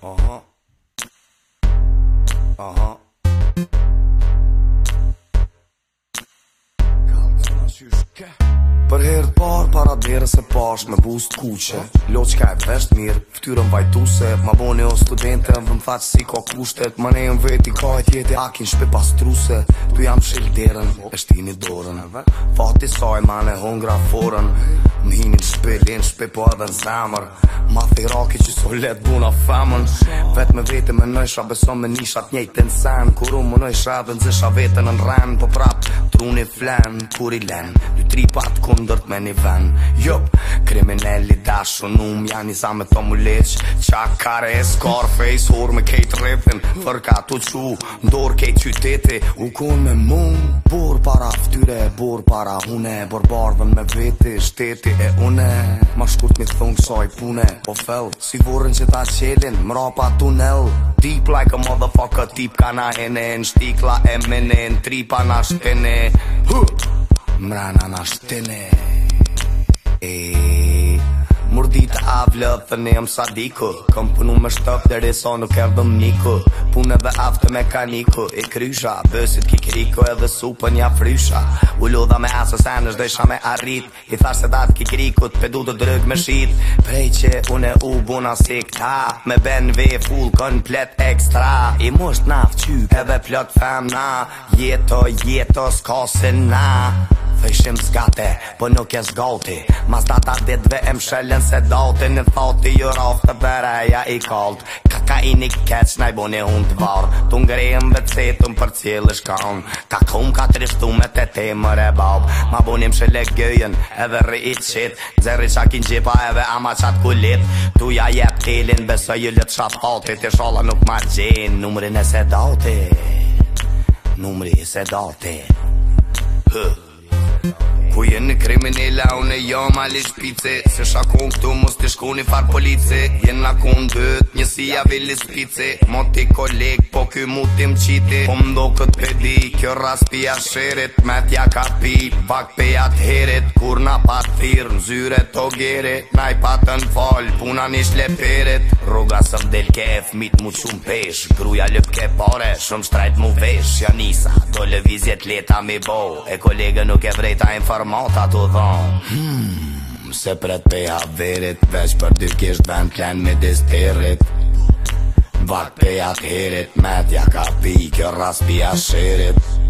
Uh-huh. Uh-huh. uh-huh. Për herë par, para dherës e pash me bust kuqe ka e vesht mirë, ftyrën vajtuse Ma boni o studente, më vëm thaqë si ka kushtet Ma nejën veti ka e tjeti akin shpe pas truse Tu jam shilderen, e shtini dorën Fati saj, ma ne hongra forën Më hinit shpe linë, shpe po edhe në zemër Ma thiraki që so letë buna femën Vetë me vete me nëjsha, beson me nishat njejt e në Kur unë më nëjsha dhe nëzisha vetën në rren Po prap, truni flen, kur i len Dë tri Ndërt me një ven Jop kriminelli dashu num Jani sa me thomu leq Qa kare e skor face Hur me kejt rrëpin Për ka të qu Ndor kejt qyteti U kun me mung Bur para ftyre Bur para hune Bor bardhën me veti Shteti e une Ma shkurt mi thung soj pune Po fell Si vurën që ta qelin Mra pa tunel Deep like a motherfucker Tip ka na hene Në shtikla e mene Në tripa na shtene Huh mrana na shtene e Mordit a vlë dhe ne jëmë sadiku Kom punu me shtëp dhe reso nuk e vëm niku Pune dhe aftë me kaniku i krysha, Bësit ki kriko edhe supën ja frysha U lodha me asë sen është dhe me arrit I thashtë se datë ki kriku të pedu të drëg me shit Prej që une e u buna si këta Me ben ve full komplet ekstra I mosht naftë qy edhe plot na Jeto, jeto s'ka se na Fëshim s'gate, po nuk jes gauti Mas data ditve e mshëllën se dauti Në thoti ju rovë të bereja i kalt Kaka i një keq, na i bo një hund të var Tu ngrejëm të unë për cilë shkan Ka kum ka trishtu me të temër e bab Ma bo një mshëllë e gëjën, edhe rri i qit Zerri qa kin gjipa edhe ama qat kulit Tu ja jep tilin, besë ju lët shat fati Ti shala nuk ma gjin, numrin e se dauti Numri e se dauti Huh Kriminella unë e jo ali shpice Se shakun këtu mos të shkoni një farë police Jenë në kundët një si ja vili spice Mo t'i kolegë po ky mu t'i qiti Po mdo këtë pedi kjo ras pia shërit Me t'ja ka pi pak pe atë herit Kur na patirë në zyre të gjeri Na i patën falë puna një shleperit Rruga së mdel ke e fmit mu që pesh Gruja lëp ke pare shumë shtrajt mu vesh Janisa do lëvizjet leta mi bo E kolegë nuk e vrejta informata të dhonë Hmm, se për të pej haverit veç për dy kisht ben klen me dis të rrit Vak pej atë herit Metja ka pi, kjo raspi a shirit